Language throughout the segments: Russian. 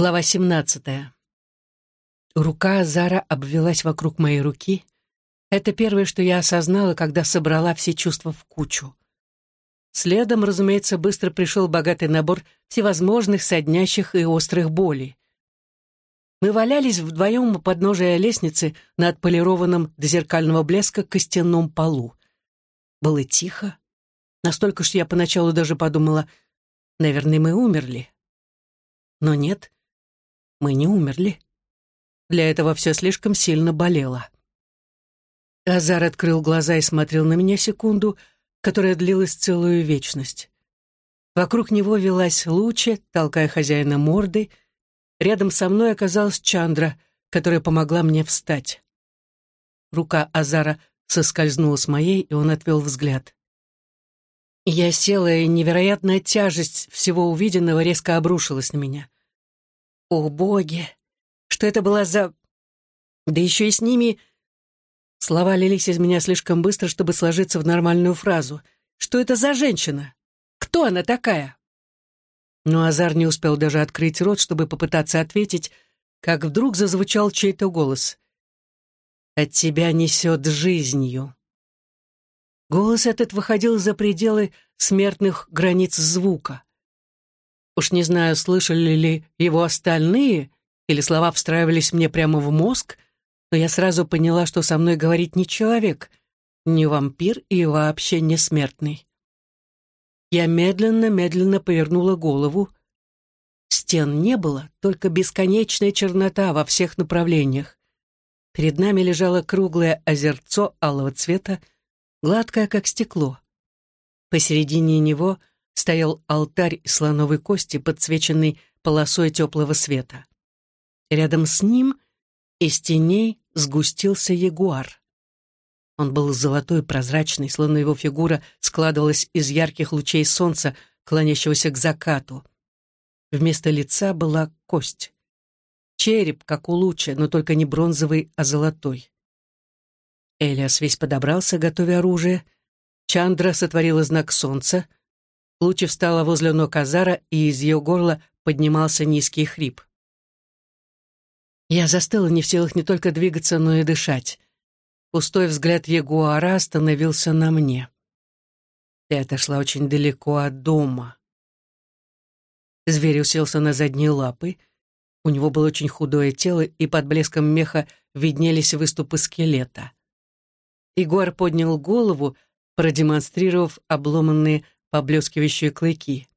Глава 17. Рука Зара обвелась вокруг моей руки. Это первое, что я осознала, когда собрала все чувства в кучу. Следом, разумеется, быстро пришел богатый набор всевозможных соднящих и острых болей. Мы валялись вдвоем у подножия лестницы на отполированном до зеркального блеска костяном полу. Было тихо. Настолько, что я поначалу даже подумала, наверное, мы умерли. Но нет, мы не умерли. Для этого все слишком сильно болело. Азар открыл глаза и смотрел на меня секунду, которая длилась целую вечность. Вокруг него велась Луча, толкая хозяина мордой. Рядом со мной оказалась Чандра, которая помогла мне встать. Рука Азара соскользнула с моей, и он отвел взгляд. Я села, и невероятная тяжесть всего увиденного резко обрушилась на меня. О, боги! Что это была за... Да еще и с ними... Слова лились из меня слишком быстро, чтобы сложиться в нормальную фразу. Что это за женщина? Кто она такая? Но Азар не успел даже открыть рот, чтобы попытаться ответить, как вдруг зазвучал чей-то голос. «От тебя несет жизнью». Голос этот выходил за пределы смертных границ звука. Уж не знаю, слышали ли его остальные, или слова встраивались мне прямо в мозг, но я сразу поняла, что со мной говорит не человек, не вампир и вообще не смертный. Я медленно-медленно повернула голову. Стен не было, только бесконечная чернота во всех направлениях. Перед нами лежало круглое озерцо алого цвета, гладкое, как стекло. Посередине него — стоял алтарь слоновой кости, подсвеченный полосой теплого света. Рядом с ним из теней сгустился ягуар. Он был золотой, прозрачный, словно его фигура складывалась из ярких лучей солнца, клонящегося к закату. Вместо лица была кость. Череп, как у луча, но только не бронзовый, а золотой. Элиас весь подобрался, готовя оружие. Чандра сотворила знак солнца — Лучи встала возле ног Азара, и из ее горла поднимался низкий хрип. Я застыла не в силах не только двигаться, но и дышать. Пустой взгляд ягуара остановился на мне. Ты отошла очень далеко от дома. Зверь уселся на задние лапы. У него было очень худое тело, и под блеском меха виднелись выступы скелета. Ягуар поднял голову, продемонстрировав обломанные поблескивающие клыки.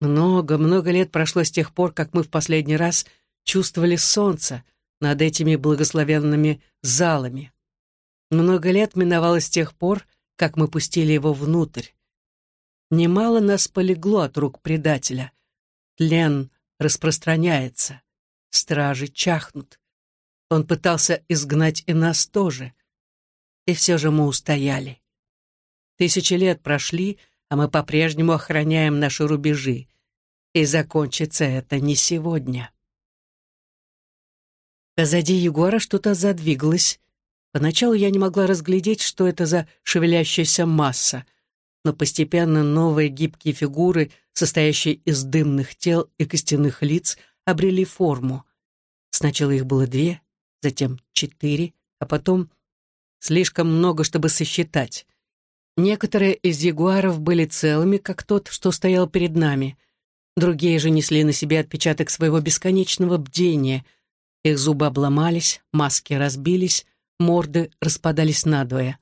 Много-много лет прошло с тех пор, как мы в последний раз чувствовали солнце над этими благословенными залами. Много лет миновало с тех пор, как мы пустили его внутрь. Немало нас полегло от рук предателя. Тлен распространяется, стражи чахнут. Он пытался изгнать и нас тоже. И все же мы устояли. Тысячи лет прошли, а мы по-прежнему охраняем наши рубежи. И закончится это не сегодня. Позади Егора что-то задвигалось. Поначалу я не могла разглядеть, что это за шевелящаяся масса, но постепенно новые гибкие фигуры, состоящие из дымных тел и костяных лиц, обрели форму. Сначала их было две, затем четыре, а потом слишком много, чтобы сосчитать. Некоторые из ягуаров были целыми, как тот, что стоял перед нами. Другие же несли на себе отпечаток своего бесконечного бдения. Их зубы обломались, маски разбились, морды распадались надвое.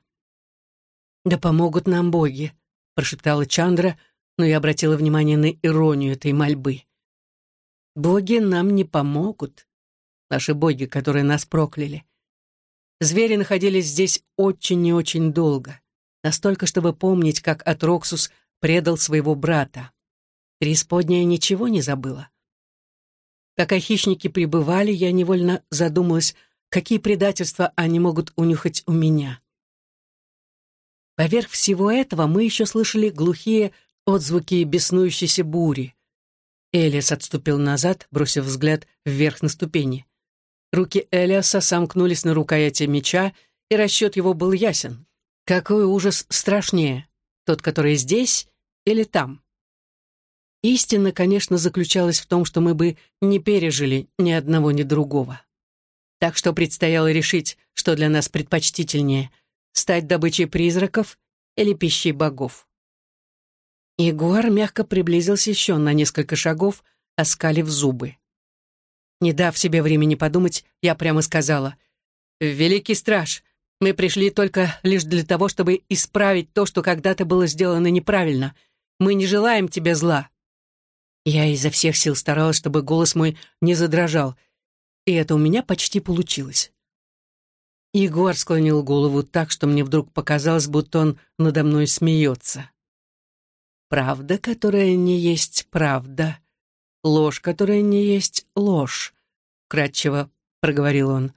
«Да помогут нам боги», — прошептала Чандра, но я обратила внимание на иронию этой мольбы. «Боги нам не помогут. Наши боги, которые нас прокляли. Звери находились здесь очень и очень долго настолько, чтобы помнить, как Атроксус предал своего брата. Преисподняя ничего не забыла. Пока хищники пребывали, я невольно задумалась, какие предательства они могут унюхать у меня. Поверх всего этого мы еще слышали глухие отзвуки беснующейся бури. Элиас отступил назад, бросив взгляд вверх на ступени. Руки Элиаса сомкнулись на рукояти меча, и расчет его был ясен. Какой ужас страшнее, тот, который здесь или там? Истина, конечно, заключалась в том, что мы бы не пережили ни одного, ни другого. Так что предстояло решить, что для нас предпочтительнее — стать добычей призраков или пищей богов. Егор мягко приблизился еще на несколько шагов, оскалив зубы. Не дав себе времени подумать, я прямо сказала, «Великий страж, мы пришли только лишь для того, чтобы исправить то, что когда-то было сделано неправильно. Мы не желаем тебе зла». Я изо всех сил старалась, чтобы голос мой не задрожал, и это у меня почти получилось. Егор склонил голову так, что мне вдруг показалось, будто он надо мной смеется. «Правда, которая не есть правда, ложь, которая не есть ложь», — кратчево проговорил он.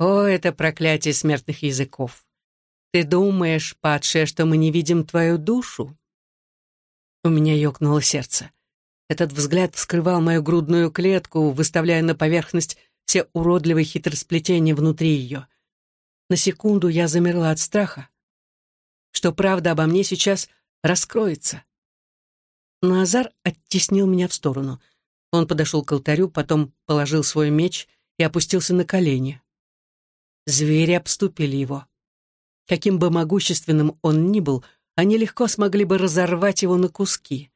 «О, это проклятие смертных языков! Ты думаешь, падшая, что мы не видим твою душу?» У меня ёкнуло сердце. Этот взгляд вскрывал мою грудную клетку, выставляя на поверхность все уродливые хитросплетения внутри ее. На секунду я замерла от страха, что правда обо мне сейчас раскроется. Но Азар оттеснил меня в сторону. Он подошел к алтарю, потом положил свой меч и опустился на колени. Звери обступили его. Каким бы могущественным он ни был, они легко смогли бы разорвать его на куски.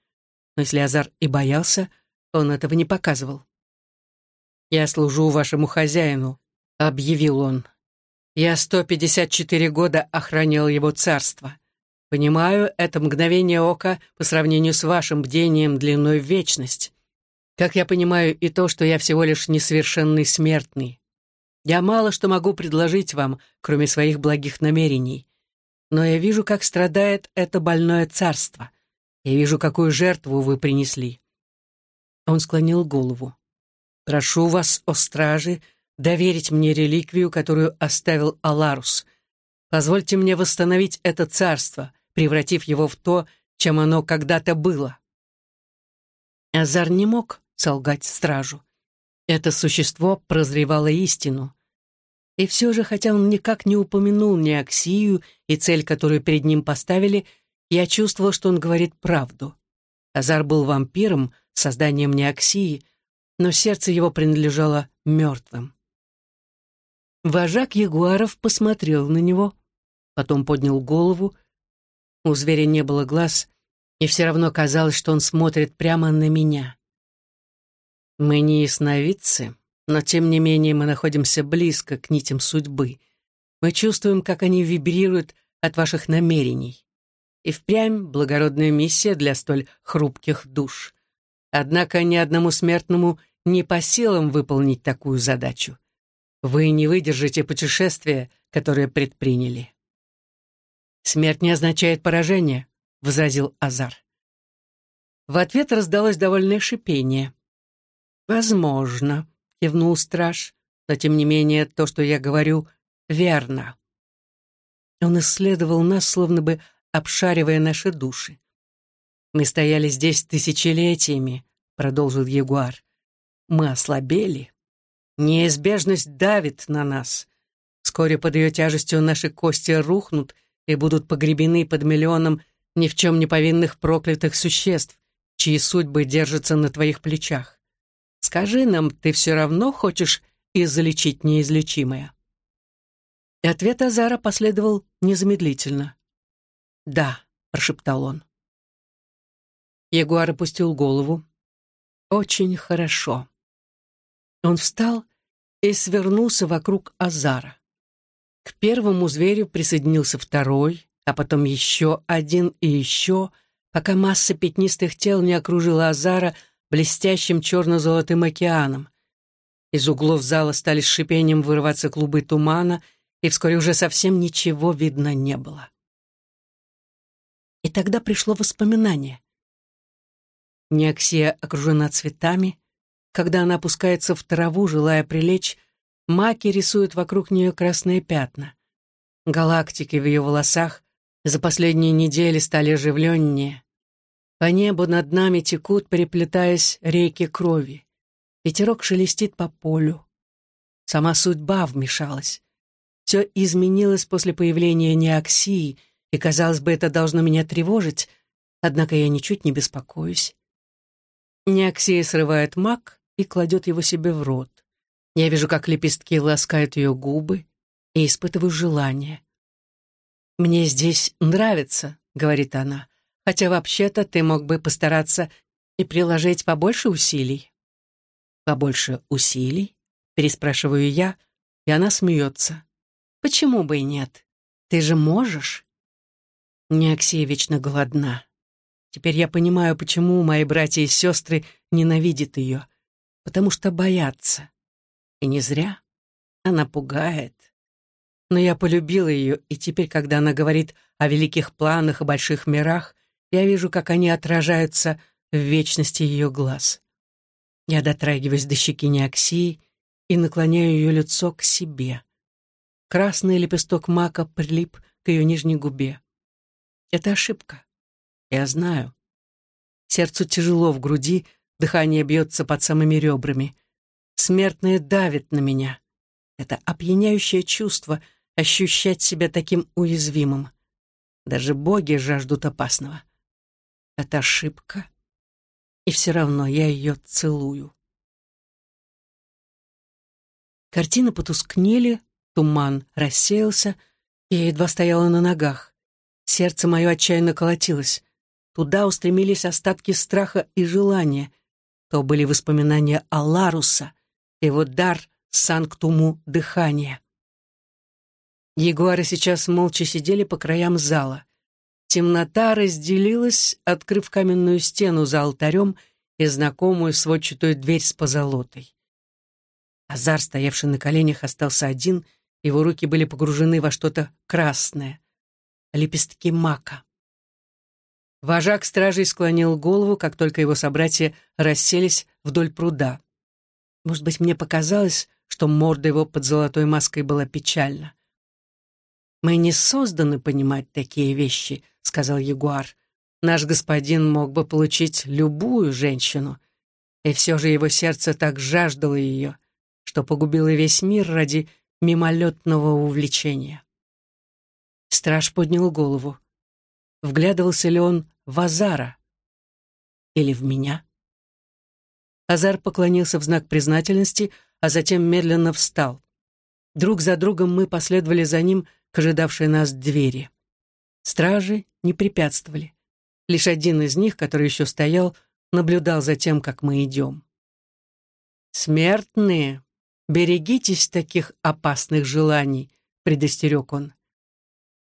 Но если Азар и боялся, он этого не показывал. «Я служу вашему хозяину», — объявил он. «Я 154 года охранял его царство. Понимаю, это мгновение ока по сравнению с вашим бдением длиной в вечность. Как я понимаю и то, что я всего лишь несовершенный смертный. Я мало что могу предложить вам, кроме своих благих намерений. Но я вижу, как страдает это больное царство. Я вижу, какую жертву вы принесли». Он склонил голову. «Прошу вас, о стражи, доверить мне реликвию, которую оставил Аларус. Позвольте мне восстановить это царство, превратив его в то, чем оно когда-то было». Азар не мог солгать стражу. Это существо прозревало истину. И все же, хотя он никак не упомянул ни Аксию и цель, которую перед ним поставили, — я чувствовал, что он говорит правду. Азар был вампиром, созданием неоксии, но сердце его принадлежало мертвым. Вожак ягуаров посмотрел на него, потом поднял голову. У зверя не было глаз, и все равно казалось, что он смотрит прямо на меня. Мы не ясновидцы, но тем не менее мы находимся близко к нитям судьбы. Мы чувствуем, как они вибрируют от ваших намерений. И впрямь благородная миссия для столь хрупких душ. Однако ни одному смертному не по силам выполнить такую задачу. Вы не выдержите путешествия, которое предприняли. «Смерть не означает поражение», — возразил Азар. В ответ раздалось довольное шипение. «Возможно», — кивнул страж, «но тем не менее то, что я говорю, верно». Он исследовал нас, словно бы обшаривая наши души. «Мы стояли здесь тысячелетиями», — продолжил Ягуар. «Мы ослабели. Неизбежность давит на нас. Вскоре под ее тяжестью наши кости рухнут и будут погребены под миллионом ни в чем не повинных проклятых существ, чьи судьбы держатся на твоих плечах. Скажи нам, ты все равно хочешь излечить неизлечимое?» И ответ Азара последовал незамедлительно. «Да», — прошептал он. Ягуар опустил голову. «Очень хорошо». Он встал и свернулся вокруг Азара. К первому зверю присоединился второй, а потом еще один и еще, пока масса пятнистых тел не окружила Азара блестящим черно-золотым океаном. Из углов зала стали с шипением вырываться клубы тумана, и вскоре уже совсем ничего видно не было. И тогда пришло воспоминание. Неоксия окружена цветами. Когда она опускается в траву, желая прилечь, маки рисуют вокруг нее красные пятна. Галактики в ее волосах за последние недели стали оживленнее. По небу над нами текут, переплетаясь, реки крови. Ветерок шелестит по полю. Сама судьба вмешалась. Все изменилось после появления Неоксии — и, казалось бы, это должно меня тревожить, однако я ничуть не беспокоюсь. Неоксия срывает мак и кладет его себе в рот. Я вижу, как лепестки ласкают ее губы и испытываю желание. «Мне здесь нравится», — говорит она, «хотя вообще-то ты мог бы постараться и приложить побольше усилий». «Побольше усилий?» — переспрашиваю я, и она смеется. «Почему бы и нет? Ты же можешь?» Неоксия вечно голодна. Теперь я понимаю, почему мои братья и сестры ненавидят ее. Потому что боятся. И не зря. Она пугает. Но я полюбила ее, и теперь, когда она говорит о великих планах и больших мирах, я вижу, как они отражаются в вечности ее глаз. Я дотрагиваюсь до щеки Неоксии и наклоняю ее лицо к себе. Красный лепесток мака прилип к ее нижней губе. Это ошибка. Я знаю. Сердцу тяжело в груди, дыхание бьется под самыми ребрами. Смертное давит на меня. Это опьяняющее чувство — ощущать себя таким уязвимым. Даже боги жаждут опасного. Это ошибка. И все равно я ее целую. Картины потускнели, туман рассеялся, я едва стояла на ногах. Сердце мое отчаянно колотилось. Туда устремились остатки страха и желания. То были воспоминания о Ларуса, его дар санктуму дыхания. Ягуары сейчас молча сидели по краям зала. Темнота разделилась, открыв каменную стену за алтарем и знакомую сводчатую дверь с позолотой. Азар, стоявший на коленях, остался один, его руки были погружены во что-то красное. Лепестки мака. Вожак стражей склонил голову, как только его собратья расселись вдоль пруда. Может быть, мне показалось, что морда его под золотой маской была печальна. «Мы не созданы понимать такие вещи», — сказал Ягуар. «Наш господин мог бы получить любую женщину, и все же его сердце так жаждало ее, что погубило весь мир ради мимолетного увлечения». Страж поднял голову. Вглядывался ли он в Азара? Или в меня? Азар поклонился в знак признательности, а затем медленно встал. Друг за другом мы последовали за ним к ожидавшей нас двери. Стражи не препятствовали. Лишь один из них, который еще стоял, наблюдал за тем, как мы идем. «Смертные, берегитесь таких опасных желаний», — предостерег он.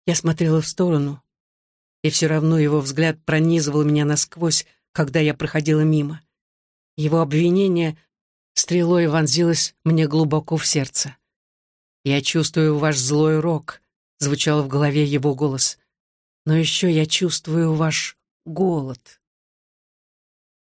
Я смотрела в сторону, и все равно его взгляд пронизывал меня насквозь, когда я проходила мимо. Его обвинение стрелой вонзилось мне глубоко в сердце. «Я чувствую ваш злой рок», — звучал в голове его голос. «Но еще я чувствую ваш голод».